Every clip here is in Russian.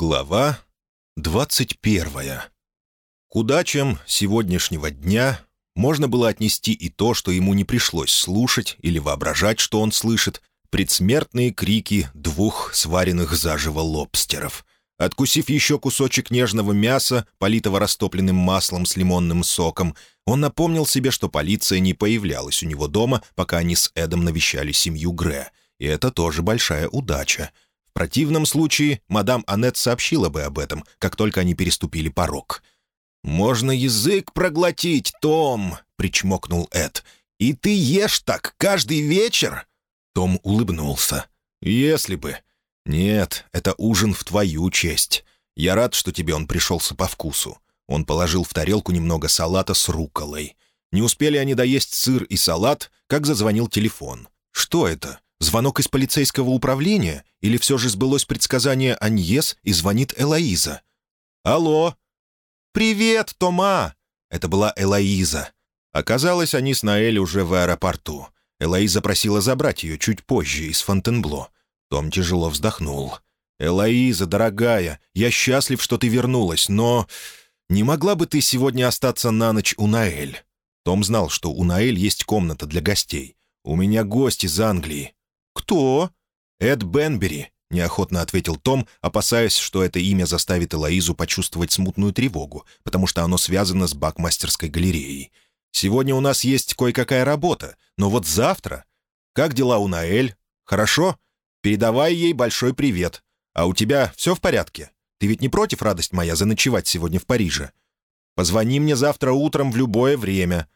Глава 21. К удачам сегодняшнего дня можно было отнести и то, что ему не пришлось слушать или воображать, что он слышит, предсмертные крики двух сваренных заживо лобстеров. Откусив еще кусочек нежного мяса, политого растопленным маслом с лимонным соком, он напомнил себе, что полиция не появлялась у него дома, пока они с Эдом навещали семью Гре, и это тоже большая удача. В противном случае мадам Аннет сообщила бы об этом, как только они переступили порог. «Можно язык проглотить, Том!» — причмокнул Эд. «И ты ешь так каждый вечер?» Том улыбнулся. «Если бы. Нет, это ужин в твою честь. Я рад, что тебе он пришелся по вкусу». Он положил в тарелку немного салата с руколой. Не успели они доесть сыр и салат, как зазвонил телефон. «Что это? Звонок из полицейского управления? Или все же сбылось предсказание Аньес и звонит Элоиза?» «Алло!» «Привет, Тома!» Это была Элоиза. Оказалось, они с Наэль уже в аэропорту. Элоиза просила забрать ее чуть позже из Фонтенбло. Том тяжело вздохнул. «Элоиза, дорогая, я счастлив, что ты вернулась, но... Не могла бы ты сегодня остаться на ночь у Наэль?» Том знал, что у Наэль есть комната для гостей. «У меня гость из Англии». «Кто?» «Эд Бенбери», — неохотно ответил Том, опасаясь, что это имя заставит Элоизу почувствовать смутную тревогу, потому что оно связано с бакмастерской галереей. «Сегодня у нас есть кое-какая работа, но вот завтра...» «Как дела у Наэль? Хорошо? Передавай ей большой привет. А у тебя все в порядке? Ты ведь не против, радость моя, заночевать сегодня в Париже? Позвони мне завтра утром в любое время».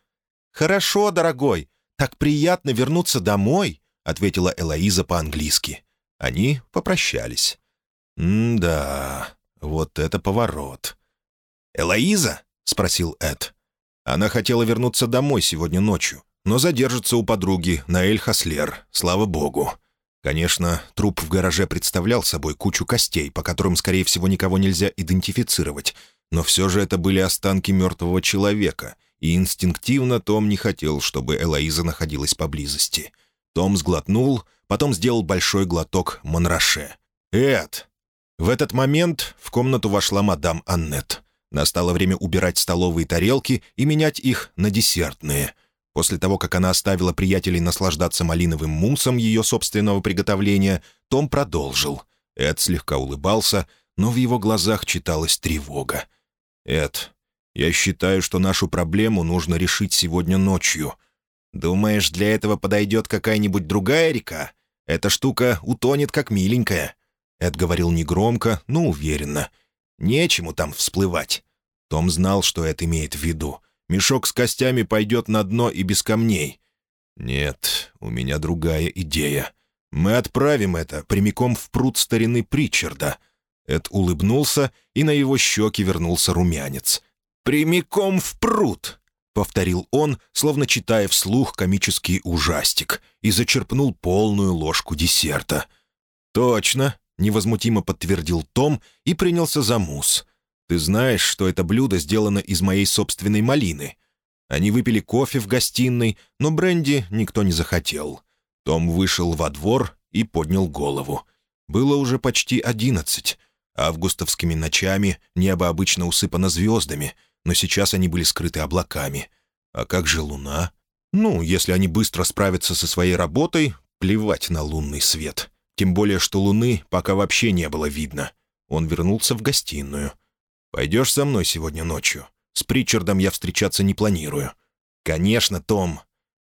«Хорошо, дорогой. Так приятно вернуться домой», — ответила Элоиза по-английски. Они попрощались. «М-да, вот это поворот». «Элоиза?» — спросил Эд. Она хотела вернуться домой сегодня ночью, но задержится у подруги на Эль-Хаслер, слава богу. Конечно, труп в гараже представлял собой кучу костей, по которым, скорее всего, никого нельзя идентифицировать, но все же это были останки мертвого человека, и инстинктивно Том не хотел, чтобы Элоиза находилась поблизости. Том сглотнул, потом сделал большой глоток Монраше. «Эд!» В этот момент в комнату вошла мадам Аннет. Настало время убирать столовые тарелки и менять их на десертные. После того, как она оставила приятелей наслаждаться малиновым муссом ее собственного приготовления, Том продолжил. Эд слегка улыбался, но в его глазах читалась тревога. «Эд, я считаю, что нашу проблему нужно решить сегодня ночью. Думаешь, для этого подойдет какая-нибудь другая река? Эта штука утонет как миленькая». Эд говорил негромко, но уверенно. «Нечему там всплывать». Том знал, что это имеет в виду. Мешок с костями пойдет на дно и без камней. «Нет, у меня другая идея. Мы отправим это прямиком в пруд старины Причарда». Эд улыбнулся, и на его щеки вернулся румянец. «Прямиком в пруд!» — повторил он, словно читая вслух комический ужастик, и зачерпнул полную ложку десерта. «Точно!» — невозмутимо подтвердил Том и принялся за мусс. «Ты знаешь, что это блюдо сделано из моей собственной малины?» Они выпили кофе в гостиной, но бренди никто не захотел. Том вышел во двор и поднял голову. Было уже почти одиннадцать. Августовскими ночами небо обычно усыпано звездами — но сейчас они были скрыты облаками. А как же луна? Ну, если они быстро справятся со своей работой, плевать на лунный свет. Тем более, что луны пока вообще не было видно. Он вернулся в гостиную. «Пойдешь со мной сегодня ночью? С Причардом я встречаться не планирую». «Конечно, Том.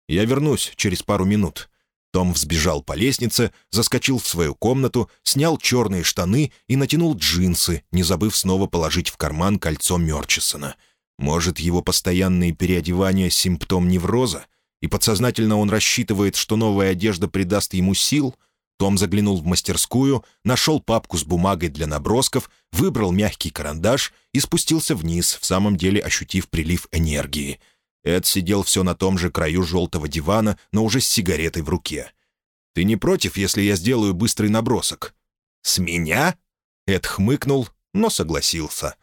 Я вернусь через пару минут. Том взбежал по лестнице, заскочил в свою комнату, снял черные штаны и натянул джинсы, не забыв снова положить в карман кольцо Мерчисона. Может, его постоянные переодевания — симптом невроза? И подсознательно он рассчитывает, что новая одежда придаст ему сил? Том заглянул в мастерскую, нашел папку с бумагой для набросков, выбрал мягкий карандаш и спустился вниз, в самом деле ощутив прилив энергии — Эд сидел все на том же краю желтого дивана, но уже с сигаретой в руке. «Ты не против, если я сделаю быстрый набросок?» «С меня?» Эд хмыкнул, но согласился.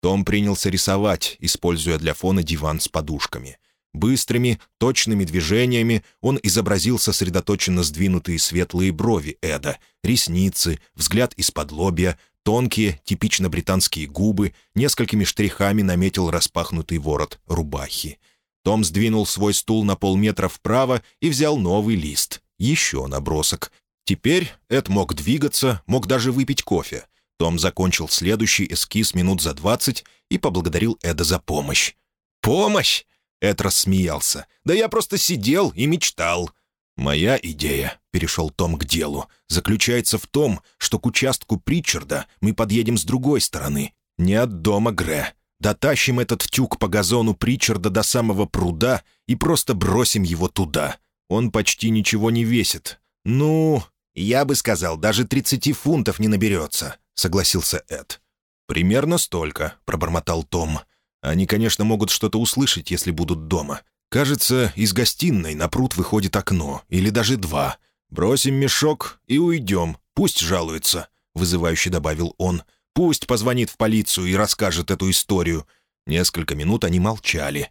Том принялся рисовать, используя для фона диван с подушками. Быстрыми, точными движениями он изобразил сосредоточенно сдвинутые светлые брови Эда, ресницы, взгляд из-под лобья, тонкие, типично британские губы, несколькими штрихами наметил распахнутый ворот рубахи. Том сдвинул свой стул на полметра вправо и взял новый лист. Еще набросок. Теперь Эд мог двигаться, мог даже выпить кофе. Том закончил следующий эскиз минут за двадцать и поблагодарил Эда за помощь. «Помощь?» — Эд рассмеялся. «Да я просто сидел и мечтал». «Моя идея», — перешел Том к делу, «заключается в том, что к участку Притчарда мы подъедем с другой стороны, не от дома Гре. Дотащим этот тюк по газону Притчарда до самого пруда и просто бросим его туда. Он почти ничего не весит. Ну, я бы сказал, даже 30 фунтов не наберется», — согласился Эд. «Примерно столько», — пробормотал Том. «Они, конечно, могут что-то услышать, если будут дома. Кажется, из гостиной на пруд выходит окно, или даже два. Бросим мешок и уйдем, пусть жалуется», — вызывающе добавил он. «Пусть позвонит в полицию и расскажет эту историю». Несколько минут они молчали.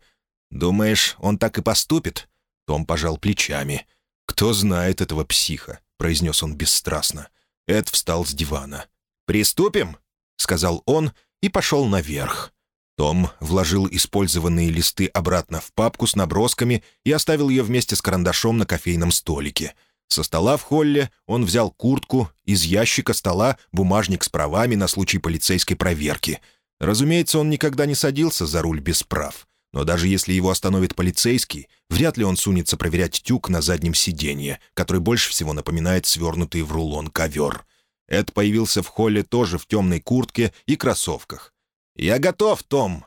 «Думаешь, он так и поступит?» Том пожал плечами. «Кто знает этого психа?» — произнес он бесстрастно. Эд встал с дивана. «Приступим?» — сказал он и пошел наверх. Том вложил использованные листы обратно в папку с набросками и оставил ее вместе с карандашом на кофейном столике. Со стола в холле он взял куртку, из ящика стола бумажник с правами на случай полицейской проверки. Разумеется, он никогда не садился за руль без прав. Но даже если его остановит полицейский, вряд ли он сунется проверять тюк на заднем сиденье, который больше всего напоминает свернутый в рулон ковер. Эд появился в холле тоже в темной куртке и кроссовках. «Я готов, Том!»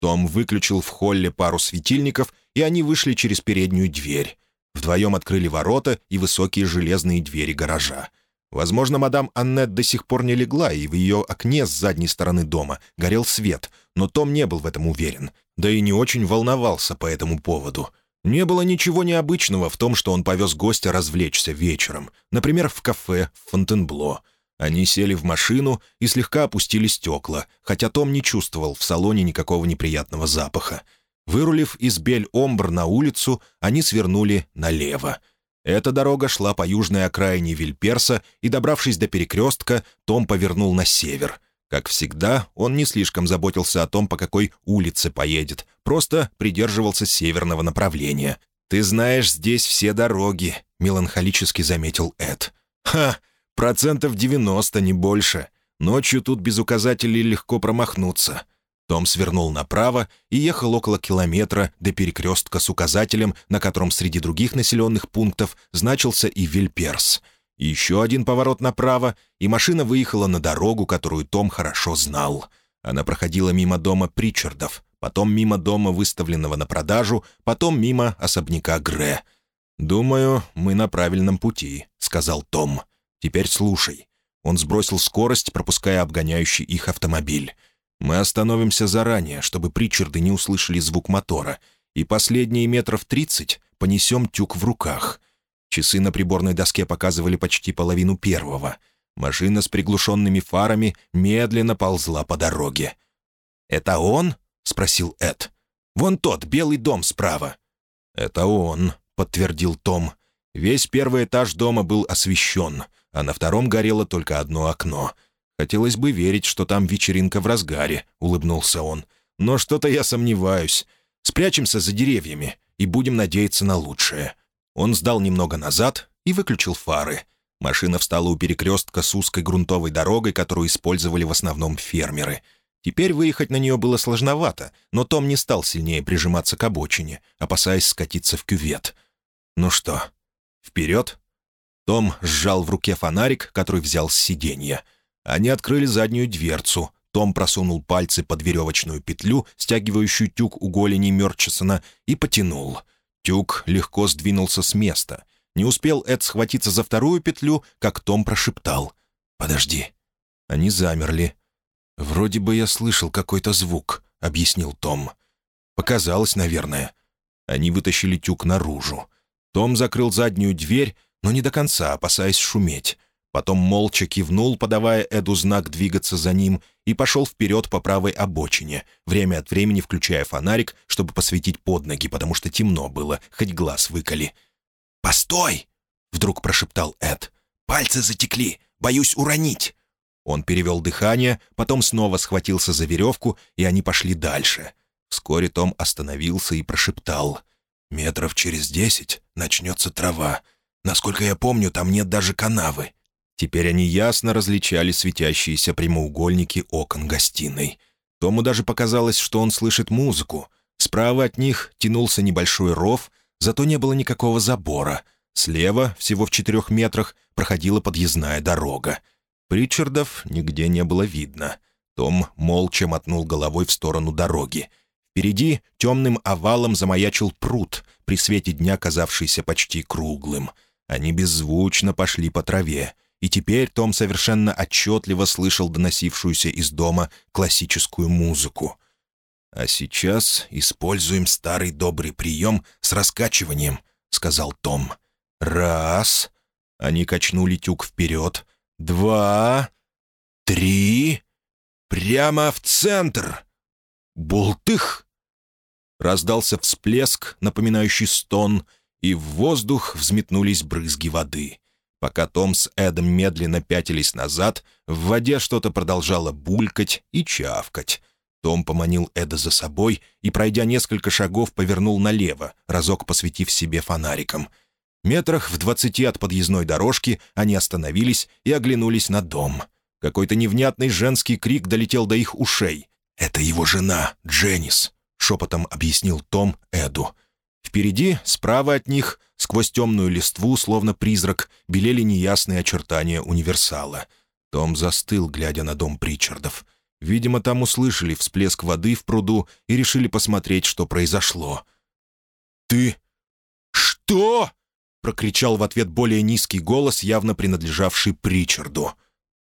Том выключил в холле пару светильников, и они вышли через переднюю дверь. Вдвоем открыли ворота и высокие железные двери гаража. Возможно, мадам Аннет до сих пор не легла, и в ее окне с задней стороны дома горел свет, но Том не был в этом уверен, да и не очень волновался по этому поводу. Не было ничего необычного в том, что он повез гостя развлечься вечером, например, в кафе в Фонтенбло. Они сели в машину и слегка опустили стекла, хотя Том не чувствовал в салоне никакого неприятного запаха. Вырулив из Бель-Омбр на улицу, они свернули налево — эта дорога шла по южной окраине Вильперса, и, добравшись до перекрестка, Том повернул на север. Как всегда, он не слишком заботился о том, по какой улице поедет, просто придерживался северного направления. «Ты знаешь здесь все дороги», — меланхолически заметил Эд. «Ха! Процентов девяносто, не больше. Ночью тут без указателей легко промахнуться. Том свернул направо и ехал около километра до перекрестка с указателем, на котором среди других населенных пунктов значился и Вильперс. Еще один поворот направо, и машина выехала на дорогу, которую Том хорошо знал. Она проходила мимо дома Причардов, потом мимо дома, выставленного на продажу, потом мимо особняка Гре. «Думаю, мы на правильном пути», — сказал Том. «Теперь слушай». Он сбросил скорость, пропуская обгоняющий их автомобиль. Мы остановимся заранее, чтобы Причарды не услышали звук мотора, и последние метров тридцать понесем тюк в руках. Часы на приборной доске показывали почти половину первого. Машина с приглушенными фарами медленно ползла по дороге. «Это он?» — спросил Эд. «Вон тот, белый дом справа». «Это он», — подтвердил Том. Весь первый этаж дома был освещен, а на втором горело только одно окно — «Хотелось бы верить, что там вечеринка в разгаре», — улыбнулся он. «Но что-то я сомневаюсь. Спрячемся за деревьями и будем надеяться на лучшее». Он сдал немного назад и выключил фары. Машина встала у перекрестка с узкой грунтовой дорогой, которую использовали в основном фермеры. Теперь выехать на нее было сложновато, но Том не стал сильнее прижиматься к обочине, опасаясь скатиться в кювет. «Ну что, вперед?» Том сжал в руке фонарик, который взял с сиденья — они открыли заднюю дверцу. Том просунул пальцы под веревочную петлю, стягивающую тюк у голени Мерчисона, и потянул. Тюк легко сдвинулся с места. Не успел Эд схватиться за вторую петлю, как Том прошептал. «Подожди». Они замерли. «Вроде бы я слышал какой-то звук», — объяснил Том. «Показалось, наверное». Они вытащили тюк наружу. Том закрыл заднюю дверь, но не до конца, опасаясь шуметь. Потом молча кивнул, подавая Эду знак двигаться за ним, и пошел вперед по правой обочине, время от времени включая фонарик, чтобы посветить под ноги, потому что темно было, хоть глаз выколи. «Постой!» — вдруг прошептал Эд. «Пальцы затекли, боюсь уронить». Он перевел дыхание, потом снова схватился за веревку, и они пошли дальше. Вскоре Том остановился и прошептал. «Метров через десять начнется трава. Насколько я помню, там нет даже канавы. Теперь они ясно различали светящиеся прямоугольники окон гостиной. Тому даже показалось, что он слышит музыку. Справа от них тянулся небольшой ров, зато не было никакого забора. Слева, всего в четырех метрах, проходила подъездная дорога. Причардов нигде не было видно. Том молча мотнул головой в сторону дороги. Впереди темным овалом замаячил пруд, при свете дня казавшийся почти круглым. Они беззвучно пошли по траве — и теперь Том совершенно отчетливо слышал доносившуюся из дома классическую музыку. «А сейчас используем старый добрый прием с раскачиванием», — сказал Том. «Раз». Они качнули тюк вперед. «Два. Три. Прямо в центр. Бултых!» Раздался всплеск, напоминающий стон, и в воздух взметнулись брызги воды. Пока Том с Эдом медленно пятились назад, в воде что-то продолжало булькать и чавкать. Том поманил Эда за собой и, пройдя несколько шагов, повернул налево, разок посветив себе фонариком. Метрах в двадцати от подъездной дорожки они остановились и оглянулись на дом. Какой-то невнятный женский крик долетел до их ушей. «Это его жена, Дженнис», — шепотом объяснил Том Эду. Впереди, справа от них, сквозь темную листву, словно призрак, белели неясные очертания универсала. Том застыл, глядя на дом Причардов. Видимо, там услышали всплеск воды в пруду и решили посмотреть, что произошло. «Ты... что?» — прокричал в ответ более низкий голос, явно принадлежавший Причарду.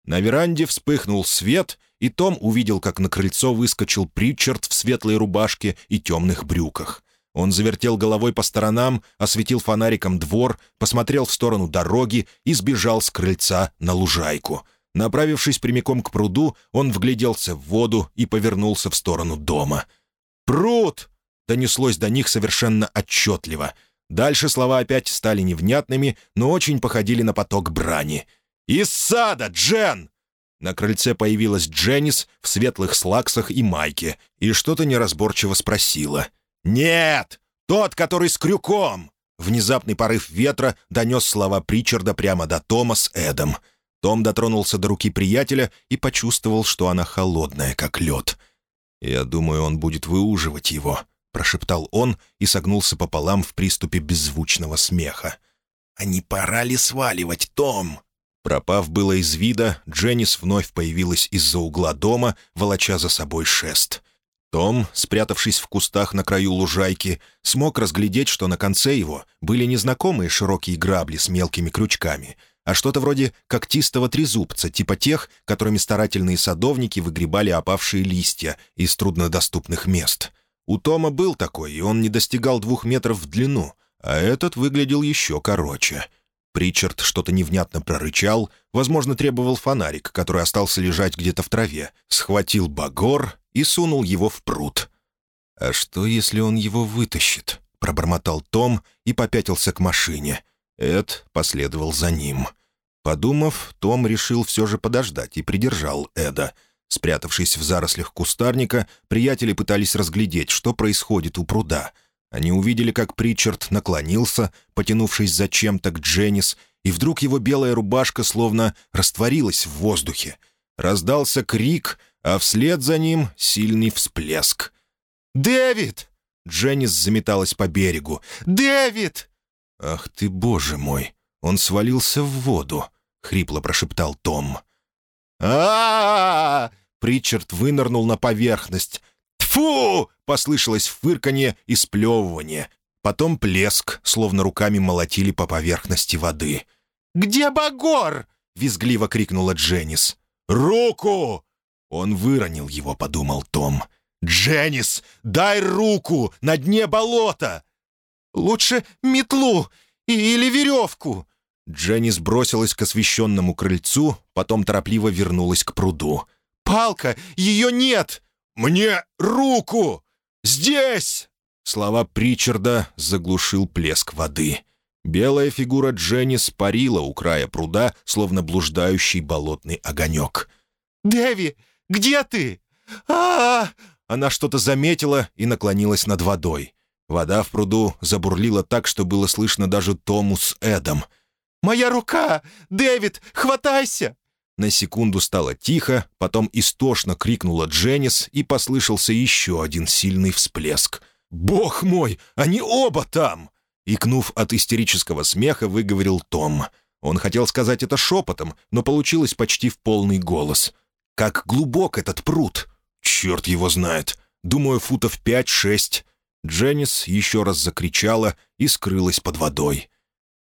На веранде вспыхнул свет, и Том увидел, как на крыльцо выскочил Причард в светлой рубашке и темных брюках. Он завертел головой по сторонам, осветил фонариком двор, посмотрел в сторону дороги и сбежал с крыльца на лужайку. Направившись прямиком к пруду, он вгляделся в воду и повернулся в сторону дома. «Пруд!» — донеслось до них совершенно отчетливо. Дальше слова опять стали невнятными, но очень походили на поток брани. «Из сада, Джен!» На крыльце появилась Дженнис в светлых слаксах и майке и что-то неразборчиво спросила — «Нет! Тот, который с крюком!» Внезапный порыв ветра донес слова Причарда прямо до Тома с Эдом. Том дотронулся до руки приятеля и почувствовал, что она холодная, как лед. «Я думаю, он будет выуживать его», — прошептал он и согнулся пополам в приступе беззвучного смеха. «А не пора ли сваливать, Том?» Пропав было из вида, Дженнис вновь появилась из-за угла дома, волоча за собой шест. Том, спрятавшись в кустах на краю лужайки, смог разглядеть, что на конце его были незнакомые широкие грабли с мелкими крючками, а что-то вроде когтистого трезубца, типа тех, которыми старательные садовники выгребали опавшие листья из труднодоступных мест. У Тома был такой, и он не достигал двух метров в длину, а этот выглядел еще короче. Причард что-то невнятно прорычал, возможно, требовал фонарик, который остался лежать где-то в траве, схватил багор и сунул его в пруд. «А что, если он его вытащит?» — пробормотал Том и попятился к машине. Эд последовал за ним. Подумав, Том решил все же подождать и придержал Эда. Спрятавшись в зарослях кустарника, приятели пытались разглядеть, что происходит у пруда. Они увидели, как Причард наклонился, потянувшись за чем-то к Дженнис, и вдруг его белая рубашка словно растворилась в воздухе. Раздался крик, а вслед за ним сильный всплеск. «Дэвид!» Дженнис заметалась по берегу. «Дэвид!» «Ах ты, боже мой! Он свалился в воду!» — хрипло прошептал Том. а, -а, -а, Причард вынырнул на поверхность. «Тьфу!» — послышалось фырканье и сплевывание. Потом плеск, словно руками молотили по поверхности воды. «Где Багор?» — визгливо крикнула Дженнис. «Руку!» Он выронил его, подумал Том. «Дженнис, дай руку! На дне болота!» «Лучше метлу или веревку!» Дженнис бросилась к освещенному крыльцу, потом торопливо вернулась к пруду. «Палка! Ее нет!» «Мне руку! Здесь!» Слова Причарда заглушил плеск воды. Белая фигура Дженнис парила у края пруда, словно блуждающий болотный огонек. «Дэви, где ты? а, -а, -а Она что-то заметила и наклонилась над водой. Вода в пруду забурлила так, что было слышно даже Тому с Эдом. «Моя рука! Дэвид, хватайся!» На секунду стало тихо, потом истошно крикнула Дженнис, и послышался еще один сильный всплеск. «Бог мой! Они оба там!» Икнув от истерического смеха, выговорил Том. Он хотел сказать это шепотом, но получилось почти в полный голос. «Как глубок этот пруд!» «Черт его знает! Думаю, футов пять-шесть!» Дженнис еще раз закричала и скрылась под водой.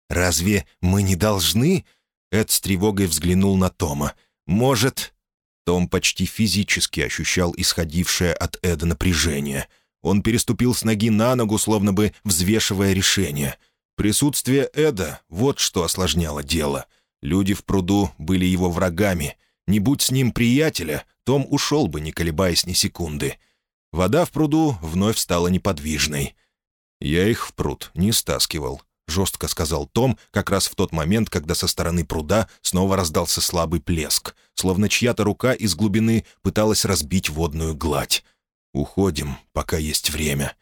«Разве мы не должны?» Эд с тревогой взглянул на Тома. «Может...» Том почти физически ощущал исходившее от Эда напряжение. Он переступил с ноги на ногу, словно бы взвешивая решение. Присутствие Эда — вот что осложняло дело. Люди в пруду были его врагами. Не будь с ним приятеля, Том ушел бы, не колебаясь ни секунды. Вода в пруду вновь стала неподвижной. Я их в пруд не стаскивал. — жестко сказал Том, как раз в тот момент, когда со стороны пруда снова раздался слабый плеск, словно чья-то рука из глубины пыталась разбить водную гладь. «Уходим, пока есть время».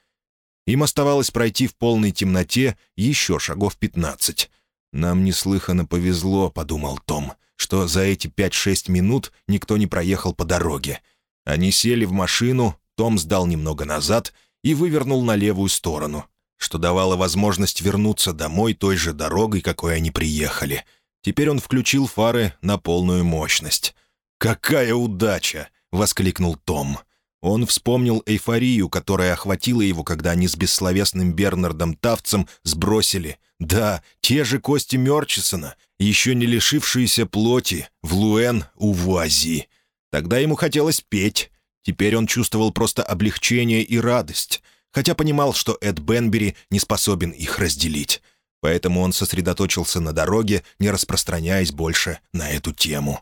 Им оставалось пройти в полной темноте еще шагов пятнадцать. «Нам неслыханно повезло», — подумал Том, «что за эти пять-шесть минут никто не проехал по дороге». Они сели в машину, Том сдал немного назад и вывернул на левую сторону, что давало возможность вернуться домой той же дорогой, какой они приехали. Теперь он включил фары на полную мощность. «Какая удача!» — воскликнул Том. Он вспомнил эйфорию, которая охватила его, когда они с бессловесным Бернардом Тавцем сбросили. Да, те же кости Мерчисона, еще не лишившиеся плоти, в Луэн у Вуази. Тогда ему хотелось петь. Теперь он чувствовал просто облегчение и радость — хотя понимал, что Эд Бенбери не способен их разделить. Поэтому он сосредоточился на дороге, не распространяясь больше на эту тему.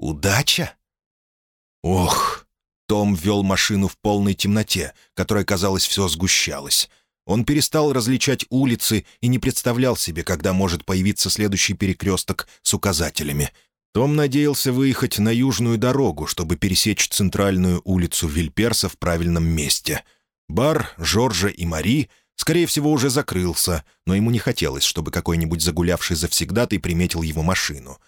«Удача?» «Ох!» Том вел машину в полной темноте, которая, казалось, все сгущалась. Он перестал различать улицы и не представлял себе, когда может появиться следующий перекресток с указателями. Том надеялся выехать на южную дорогу, чтобы пересечь центральную улицу Вильперса в правильном месте — Бар Жоржа и Мари, скорее всего, уже закрылся, но ему не хотелось, чтобы какой-нибудь загулявший завсегдатый приметил его машину.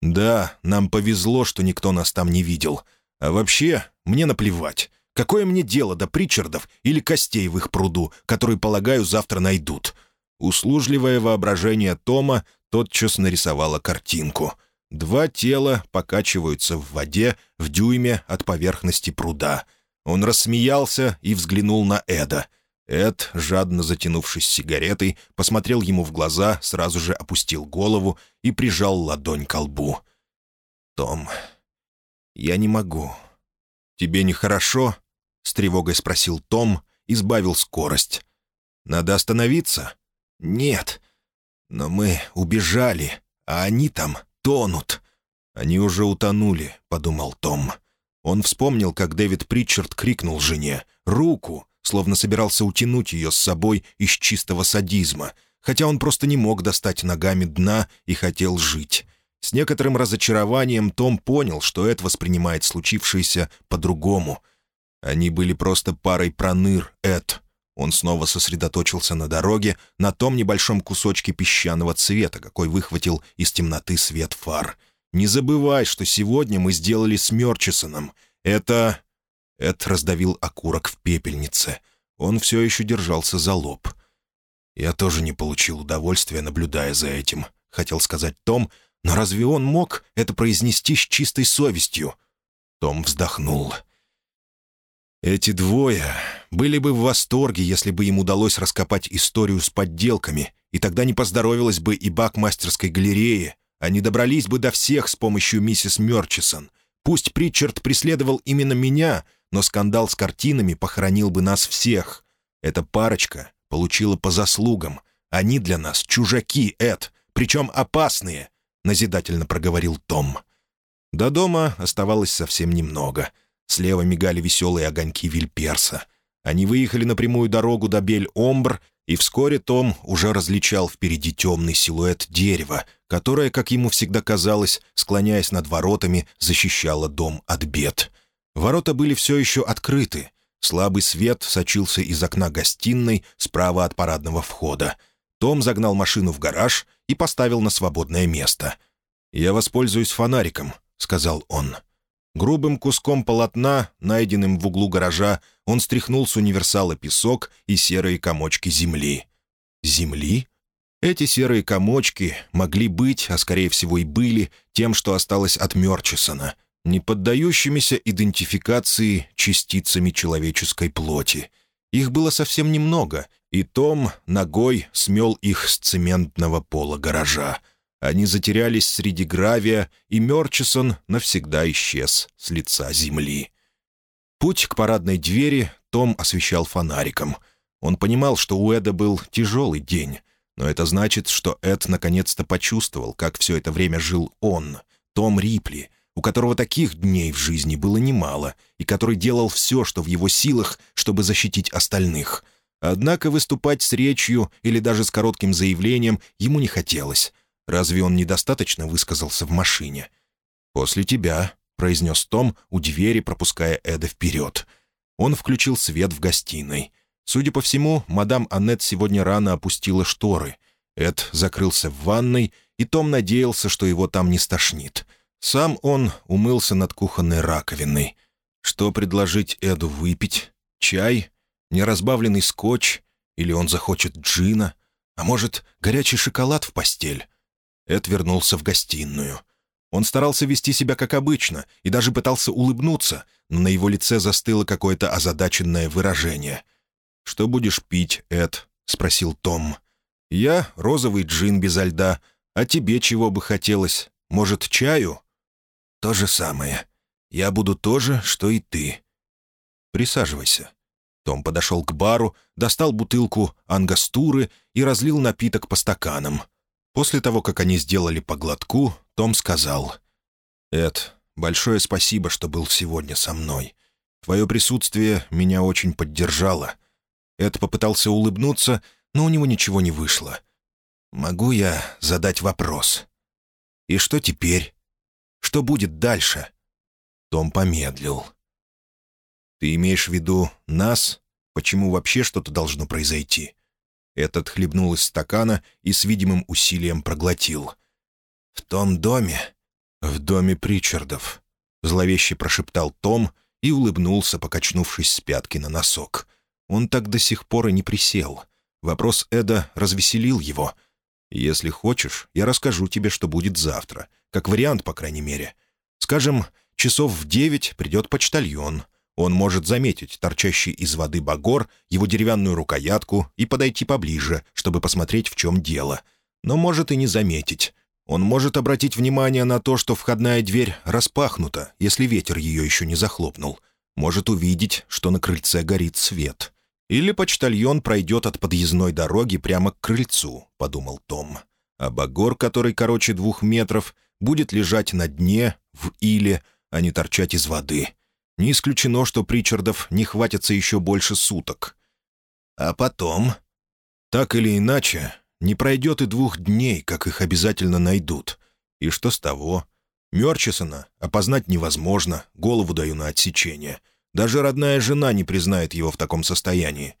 «Да, нам повезло, что никто нас там не видел. А вообще, мне наплевать. Какое мне дело до Причардов или костей в их пруду, которые, полагаю, завтра найдут?» Услужливое воображение Тома тотчас нарисовало картинку. Два тела покачиваются в воде в дюйме от поверхности пруда — он рассмеялся и взглянул на Эда. Эд, жадно затянувшись сигаретой, посмотрел ему в глаза, сразу же опустил голову и прижал ладонь к лбу. «Том, я не могу». «Тебе нехорошо?» — с тревогой спросил Том и сбавил скорость. «Надо остановиться?» «Нет. Но мы убежали, а они там тонут». «Они уже утонули», — подумал Том. Он вспомнил, как Дэвид Притчард крикнул жене «Руку!», словно собирался утянуть ее с собой из чистого садизма, хотя он просто не мог достать ногами дна и хотел жить. С некоторым разочарованием Том понял, что Эд воспринимает случившееся по-другому. Они были просто парой проныр, Эд. Он снова сосредоточился на дороге, на том небольшом кусочке песчаного цвета, какой выхватил из темноты свет фар — не забывай, что сегодня мы сделали с Мёрчисоном. Это...» Эд раздавил окурок в пепельнице. Он все еще держался за лоб. «Я тоже не получил удовольствия, наблюдая за этим», — хотел сказать Том, но разве он мог это произнести с чистой совестью? Том вздохнул. Эти двое были бы в восторге, если бы им удалось раскопать историю с подделками, и тогда не поздоровилось бы и бакмастерской галерее, они добрались бы до всех с помощью миссис Мёрчисон. Пусть Притчард преследовал именно меня, но скандал с картинами похоронил бы нас всех. Эта парочка получила по заслугам. Они для нас чужаки, Эд. причем опасные», — назидательно проговорил Том. До дома оставалось совсем немного. Слева мигали веселые огоньки Вильперса. Они выехали на прямую дорогу до Бель-Омбр, и вскоре Том уже различал впереди темный силуэт дерева, которое, как ему всегда казалось, склоняясь над воротами, защищало дом от бед. Ворота были все еще открыты. Слабый свет сочился из окна гостиной справа от парадного входа. Том загнал машину в гараж и поставил на свободное место. «Я воспользуюсь фонариком», — сказал он. Грубым куском полотна, найденным в углу гаража, он стряхнул с универсала песок и серые комочки земли. Земли? Эти серые комочки могли быть, а скорее всего и были, тем, что осталось от Мерчисона, не поддающимися идентификации частицами человеческой плоти. Их было совсем немного, и Том ногой смел их с цементного пола гаража — они затерялись среди гравия, и Мерчисон навсегда исчез с лица земли. Путь к парадной двери Том освещал фонариком. Он понимал, что у Эда был тяжелый день, но это значит, что Эд наконец-то почувствовал, как все это время жил он, Том Рипли, у которого таких дней в жизни было немало, и который делал все, что в его силах, чтобы защитить остальных. Однако выступать с речью или даже с коротким заявлением ему не хотелось. Разве он недостаточно высказался в машине? «После тебя», — произнес Том у двери, пропуская Эда вперед. Он включил свет в гостиной. Судя по всему, мадам Аннет сегодня рано опустила шторы. Эд закрылся в ванной, и Том надеялся, что его там не стошнит. Сам он умылся над кухонной раковиной. Что предложить Эду выпить? Чай? Неразбавленный скотч? Или он захочет джина? А может, горячий шоколад в постель? Эд вернулся в гостиную. Он старался вести себя как обычно и даже пытался улыбнуться, но на его лице застыло какое-то озадаченное выражение. «Что будешь пить, Эд?» — спросил Том. «Я — розовый джин безо льда. А тебе чего бы хотелось? Может, чаю?» «То же самое. Я буду то же, что и ты». «Присаживайся». Том подошел к бару, достал бутылку ангастуры и разлил напиток по стаканам. После того, как они сделали по глотку, Том сказал, «Эд, большое спасибо, что был сегодня со мной. Твое присутствие меня очень поддержало». Эд попытался улыбнуться, но у него ничего не вышло. «Могу я задать вопрос?» «И что теперь? Что будет дальше?» Том помедлил. «Ты имеешь в виду нас? Почему вообще что-то должно произойти?» Этот хлебнул из стакана и с видимым усилием проглотил. «В том доме?» «В доме Причардов», — зловеще прошептал Том и улыбнулся, покачнувшись с пятки на носок. Он так до сих пор и не присел. Вопрос Эда развеселил его. «Если хочешь, я расскажу тебе, что будет завтра. Как вариант, по крайней мере. Скажем, часов в девять придет почтальон. Он может заметить торчащий из воды багор, его деревянную рукоятку и подойти поближе, чтобы посмотреть, в чем дело. Но может и не заметить. Он может обратить внимание на то, что входная дверь распахнута, если ветер ее еще не захлопнул. Может увидеть, что на крыльце горит свет. Или почтальон пройдет от подъездной дороги прямо к крыльцу, подумал Том. А багор, который короче двух метров, будет лежать на дне, в иле, а не торчать из воды. Не исключено, что Причардов не хватится еще больше суток. А потом... Так или иначе, не пройдет и двух дней, как их обязательно найдут. И что с того? Мерчисона опознать невозможно, голову даю на отсечение. Даже родная жена не признает его в таком состоянии.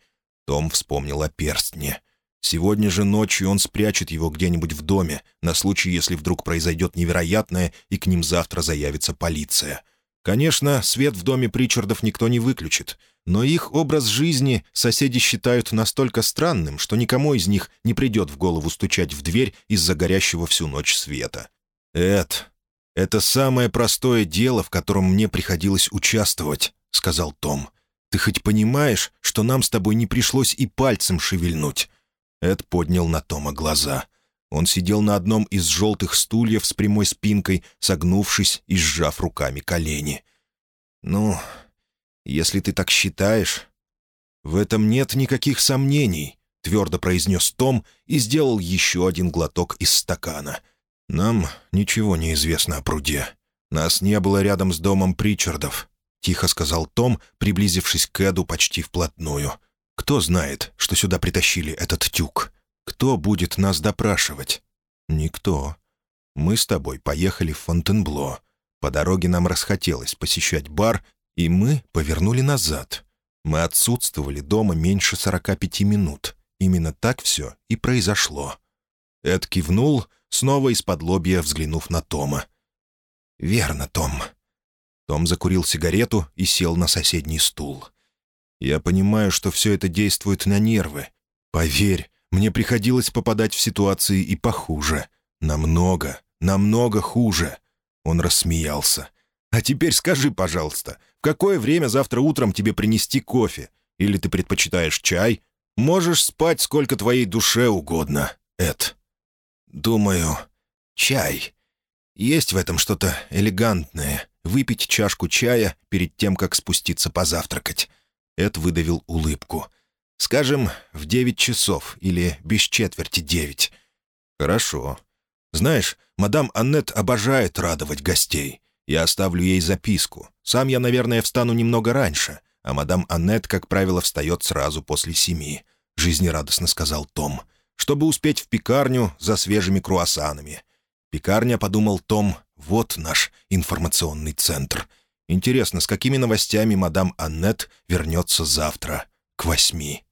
Том вспомнил о перстне. Сегодня же ночью он спрячет его где-нибудь в доме, на случай, если вдруг произойдет невероятное, и к ним завтра заявится полиция. Конечно, свет в доме Причардов никто не выключит, но их образ жизни соседи считают настолько странным, что никому из них не придет в голову стучать в дверь из-за горящего всю ночь света. «Эд, это самое простое дело, в котором мне приходилось участвовать», — сказал Том. «Ты хоть понимаешь, что нам с тобой не пришлось и пальцем шевельнуть?» Эд поднял на Тома глаза. Он сидел на одном из желтых стульев с прямой спинкой, согнувшись и сжав руками колени. «Ну, если ты так считаешь...» «В этом нет никаких сомнений», — твердо произнес Том и сделал еще один глоток из стакана. «Нам ничего не известно о пруде. Нас не было рядом с домом Причардов», — тихо сказал Том, приблизившись к Эду почти вплотную. «Кто знает, что сюда притащили этот тюк? Кто будет нас допрашивать?» «Никто. Мы с тобой поехали в Фонтенбло. По дороге нам расхотелось посещать бар, и мы повернули назад. Мы отсутствовали дома меньше 45 минут. Именно так все и произошло». Эд кивнул, снова из-под лобья взглянув на Тома. «Верно, Том». Том закурил сигарету и сел на соседний стул. «Я понимаю, что все это действует на нервы. Поверь, мне приходилось попадать в ситуации и похуже. Намного, намного хуже». Он рассмеялся. «А теперь скажи, пожалуйста, в какое время завтра утром тебе принести кофе? Или ты предпочитаешь чай? Можешь спать сколько твоей душе угодно, Эд». «Думаю, чай. Есть в этом что-то элегантное. Выпить чашку чая перед тем, как спуститься позавтракать». Эд выдавил улыбку. «Скажем, в девять часов или без четверти девять». «Хорошо. Знаешь, мадам Аннет обожает радовать гостей. Я оставлю ей записку. Сам я, наверное, встану немного раньше, а мадам Аннет, как правило, встает сразу после семи», — жизнерадостно сказал Том чтобы успеть в пекарню за свежими круассанами. Пекарня, подумал Том, вот наш информационный центр. Интересно, с какими новостями мадам Аннет вернется завтра к восьми.